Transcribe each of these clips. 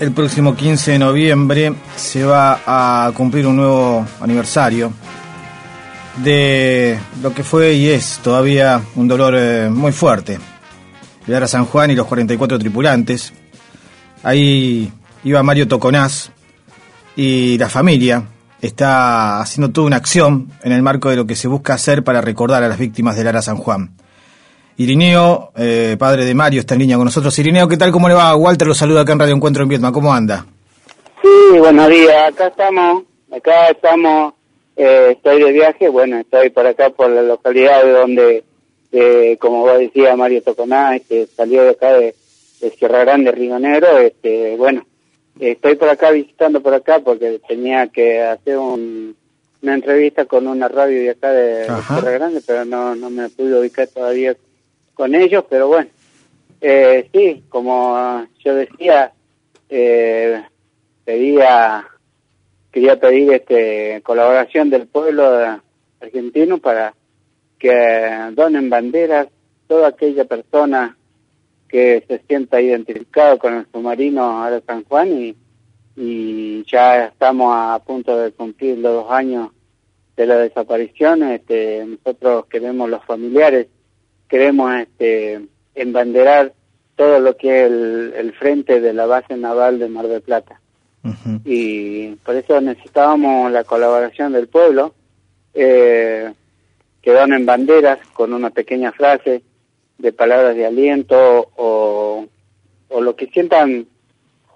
el próximo 15 de noviembre se va a cumplir un nuevo aniversario de lo que fue y es todavía un dolor eh, muy fuerte. Llegar a San Juan y los 44 tripulantes. Ahí iba Mario Toconás y la familia está haciendo toda una acción en el marco de lo que se busca hacer para recordar a las víctimas del Ara San Juan. Irineo, eh, padre de Mario, está en línea con nosotros. Irineo, ¿qué tal? ¿Cómo le va? Walter lo saluda acá en Radio Encuentro en Vietnam. ¿Cómo anda? Sí, buenos días. Acá estamos, acá estamos, eh, estoy de viaje, bueno, estoy por acá por la localidad de donde, eh, como vos decía Mario Toconá, este, salió de acá de, Sierra Grande, Río Negro, este, bueno, estoy por acá visitando por acá porque tenía que hacer una entrevista con una radio de acá de, Sierra Grande, pero no, no me pude ubicar todavía con ellos, pero bueno, eh, sí, como yo decía, eh, pedía, quería pedir este colaboración del pueblo argentino para que donen banderas toda aquella persona que se sienta identificado con el submarino Ara San Juan y, y ya estamos a punto de cumplir los dos años de la desaparición. Este, nosotros queremos los familiares queremos este, embanderar todo lo que es el, frente de la base naval de Mar del Plata. Y por eso necesitábamos la colaboración del pueblo, eh, que donen banderas con una pequeña frase de palabras de aliento o, o lo que sientan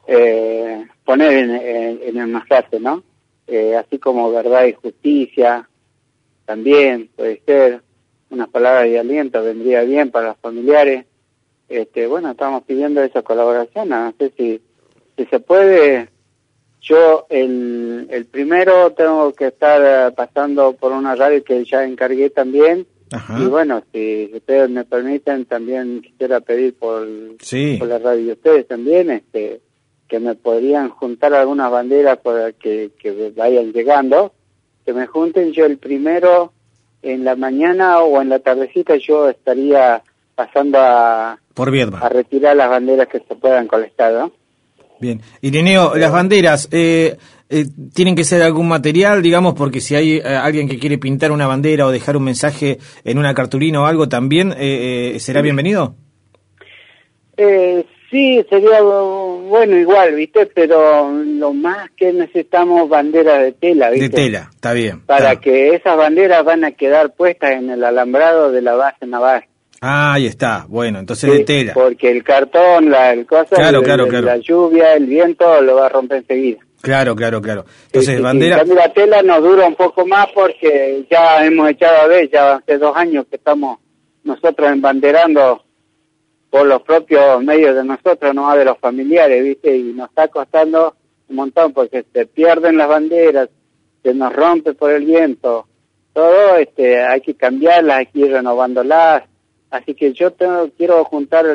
eh, poner en, en, una frase, ¿no? Eh, así como verdad y justicia, también puede ser, unas palabras de aliento vendría bien para los familiares. Este, bueno, estamos pidiendo esa colaboración, no sé si, si se puede. Yo el, el primero tengo que estar eh, pasando por una radio que ya encargué también. Y bueno, si ustedes me permiten, también quisiera pedir por, por la radio de ustedes también, este, que me podrían juntar algunas banderas para que, que vayan llegando, que me junten yo el primero en la mañana o en la tardecita yo estaría pasando a, Por a retirar las banderas que se puedan colectar, ¿no? Bien. Ireneo, las banderas, eh, eh, ¿tienen que ser algún material, digamos, porque si hay eh, alguien que quiere pintar una bandera o dejar un mensaje en una cartulina o algo, también será bienvenido? Eh, Sí, sería bueno igual, ¿viste? Pero lo más que necesitamos banderas de tela, ¿viste? De tela, está bien. Para que esas banderas van a quedar puestas en el alambrado de la base naval. Ah, ahí está, bueno, entonces de tela. Porque el cartón, la el cosa, la lluvia, el viento lo va a romper enseguida. Claro, claro, claro. Entonces, bandera... la tela nos dura un poco más porque ya hemos echado a ver, ya hace dos años que estamos nosotros embanderando por los propios medios de nosotros, no de los familiares, ¿viste? Y nos está costando un montón porque se pierden las banderas, se nos rompe por el viento, todo este hay que cambiarlas, hay que ir renovándolas, así que yo tengo, quiero juntar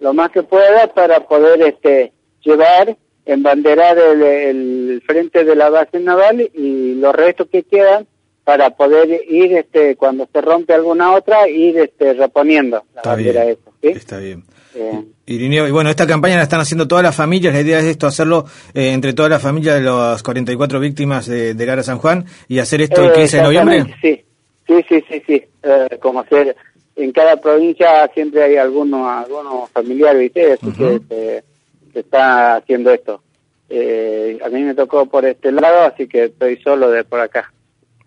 lo más que pueda para poder este llevar, embanderar el, el frente de la base naval y los restos que quedan para poder ir este cuando se rompe alguna otra ir este reponiendo la bandera eso está bien y bueno, esta campaña la están haciendo todas las familias, la idea es esto, hacerlo eh, entre todas las familias de las 44 víctimas de, de Lara San Juan y hacer esto el 15 de noviembre. Sí, sí, sí, sí, sí. Eh, como hacer, en cada provincia siempre hay algunos, algunos familiares, ¿viste? Así que se, está haciendo esto. Eh, a mí me tocó por este lado, así que estoy solo de por acá.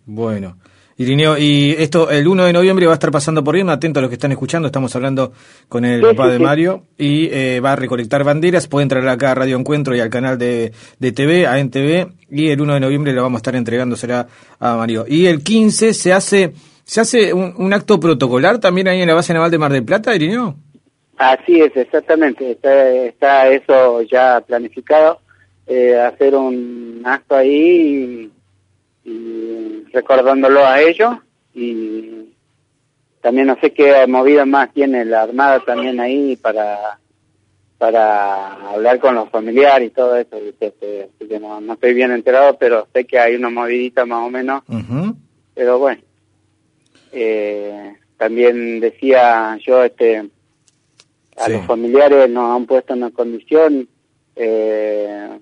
Bueno. Irineo, y esto el 1 de noviembre va a estar pasando por bien, atento a los que están escuchando, estamos hablando con el papá de Mario, y eh, va a recolectar banderas, puede entrar acá a Radio Encuentro y al canal de, de TV, a NTV, y el 1 de noviembre lo vamos a estar entregándosela a Mario. Y el 15 se hace se hace un, acto protocolar también ahí en la base naval de Mar del Plata, Irineo. Así es, exactamente, está, está eso ya planificado, eh, hacer un acto ahí y recordándolo a ellos. Y también no sé qué movida más tiene la Armada también ahí para para hablar con los familiares y todo eso, este, que no, no, estoy bien enterado, pero sé que hay una movidita más o menos, pero bueno, eh, también decía yo, este, a los familiares nos han puesto en una condición eh,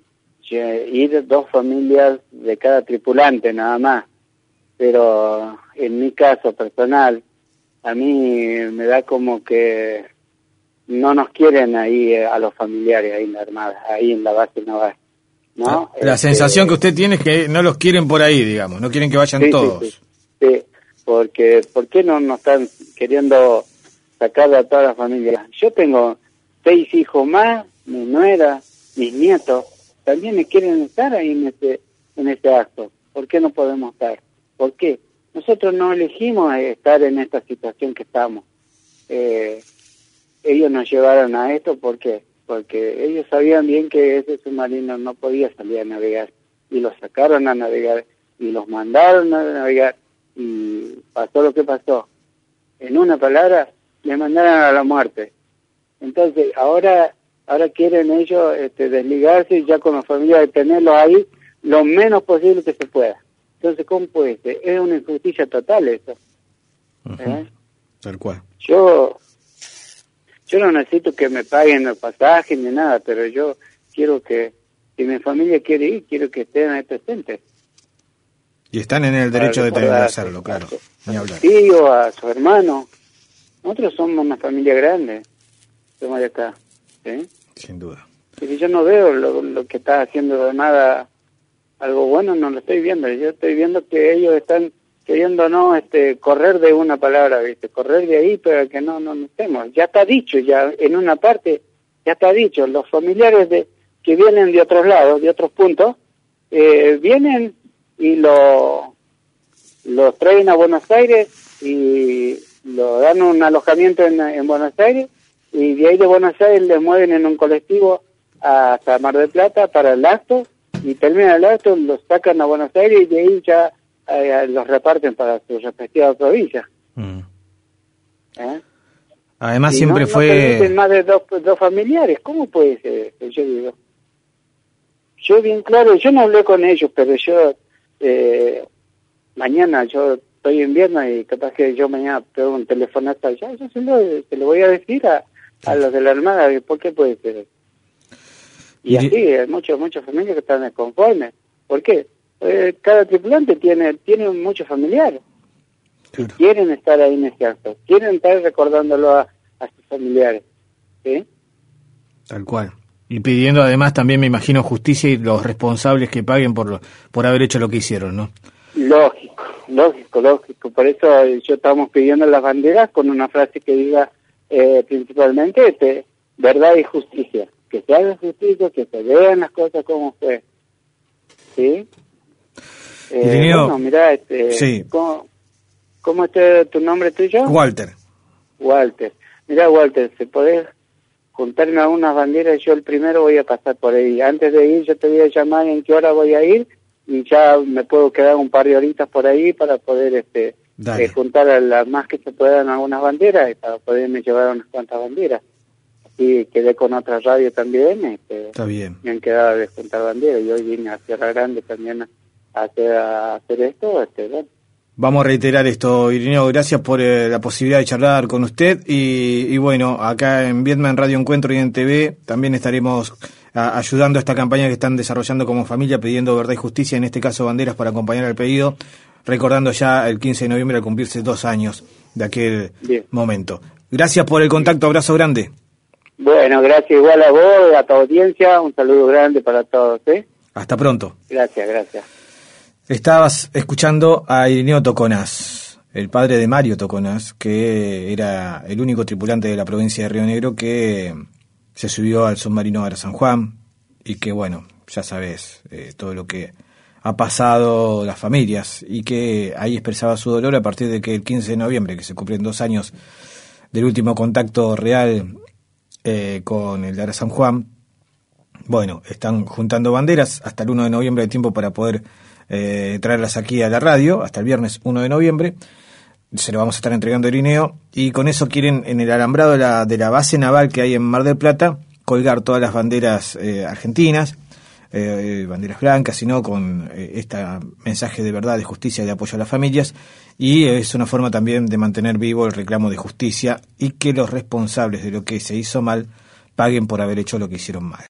ir dos familias de cada tripulante nada más. Pero en mi caso personal, a mí me da como que no nos quieren ahí eh, a los familiares ahí en la Armada, ahí en la base naval. ¿no? Ah, la Este, sensación que usted tiene es que no los quieren por ahí, digamos, no quieren que vayan sí, sí, todos. Sí, sí, porque ¿por qué no nos están queriendo sacar a toda la familia? Yo tengo seis hijos más, mi nuera, mis nietos, también quieren estar ahí en ese, en ese acto. ¿Por qué no podemos estar? ¿Por qué? Nosotros no elegimos estar en esta situación que estamos. Eh, ellos nos llevaron a esto, ¿por qué? Porque ellos sabían bien que ese submarino no podía salir a navegar y los sacaron a navegar y los mandaron a navegar y pasó lo que pasó. En una palabra, les mandaron a la muerte. Entonces, ahora ahora quieren ellos este, desligarse y ya con la familia de tenerlos ahí lo menos posible que se pueda. Entonces, ¿cómo puede ser? Es una injusticia total eso. Ujú, ¿eh? Tal cual. Yo yo no necesito que me paguen el pasaje ni nada, pero yo quiero que, si mi familia quiere ir, quiero que estén ahí presentes. Y están en el Para derecho de tener de recordarse hacerlo, claro. a Ni a hablar. su tío, a su hermano. Nosotros somos una familia grande, somos de acá. ¿Sí? Sin duda. Y si yo no veo lo, lo que está haciendo de nada algo bueno, no lo estoy viendo. Yo estoy viendo que ellos están queriendo no este correr de una palabra, ¿viste? Correr de ahí, pero que no no, estemos. Ya está dicho, ya en una parte, ya está dicho. Los familiares de que vienen de otros lados, de otros puntos, eh, vienen y lo los traen a Buenos Aires y lo dan un alojamiento en, en Buenos Aires y de ahí de Buenos Aires les mueven en un colectivo hasta Mar del Plata para el acto y termina el acto, los sacan a Buenos Aires y de ahí ya eh, los reparten para sus respectivas provincias. Mm. ¿eh? Además Y siempre no, no fue... permiten más de dos, dos familiares, ¿cómo puede ser? Yo digo. Yo bien claro, yo no hablé con ellos, pero yo eh, mañana yo estoy en viernes y capaz que yo mañana pego un telefonazo allá, yo se lo, se lo voy a decir a, a los de la Armada, ¿por qué puede ser? Y así, hay muchas, muchas familias que están desconformes. ¿Por qué? Eh, cada tripulante tiene, tiene muchos familiares Claro. quieren estar ahí en ese acto, quieren estar recordándolo a, a sus familiares. ¿sí? Tal cual. Y pidiendo además también, me imagino, justicia y los responsables que paguen por, lo- por haber hecho lo que hicieron, ¿no? Lógico, lógico, lógico. Por eso eh, yo estamos pidiendo las banderas con una frase que diga eh, principalmente este, verdad y justicia. Que se haga justicia, que se vean las cosas como fue. ¿Sí? Eh, bueno, mira, este, sí. ¿cómo, ¿cómo es tu nombre tuyo? Walter. Walter. Mira, Walter, si podés juntarme a unas banderas, yo el primero voy a pasar por ahí. Antes de ir, yo te voy a llamar en qué hora voy a ir y ya me puedo quedar un par de horitas por ahí para poder este. Eh, juntar a las más que se puedan algunas banderas y para poderme llevar unas cuantas banderas. Y quedé con otra radio también, este, Está bien. me han quedado de juntar banderas y hoy vine a Sierra Grande también a hacer, a hacer esto. Este, bueno. Vamos a reiterar esto, Irineo, gracias por eh, la posibilidad de charlar con usted y, y bueno, acá en Vietnam Radio Encuentro y en TV también estaremos a- ayudando a esta campaña que están desarrollando como familia pidiendo verdad y justicia, en este caso banderas para acompañar al pedido, recordando ya el 15 de noviembre al cumplirse dos años de aquel Bien. momento. Gracias por el contacto, abrazo grande. Bueno, gracias igual a vos, a tu audiencia, un saludo grande para todos, ¿eh? Hasta pronto. Gracias, gracias. Estabas escuchando a Irineo Toconás, el padre de Mario Toconás, que era el único tripulante de la provincia de Río Negro que se subió al submarino Ara San Juan y que, bueno, ya sabes eh, todo lo que ha pasado las familias y que ahí expresaba su dolor a partir de que el 15 de noviembre, que se cumplen dos años del último contacto real eh, con el de San Juan, bueno, están juntando banderas hasta el 1 de noviembre de tiempo para poder eh, traerlas aquí a la radio, hasta el viernes 1 de noviembre. Se lo vamos a estar entregando a Irineo. Y con eso quieren, en el alambrado de la, de la base naval que hay en Mar del Plata, colgar todas las banderas eh, argentinas, eh, banderas blancas, sino con eh, este mensaje de verdad, de justicia de apoyo a las familias. Y es una forma también de mantener vivo el reclamo de justicia y que los responsables de lo que se hizo mal paguen por haber hecho lo que hicieron mal.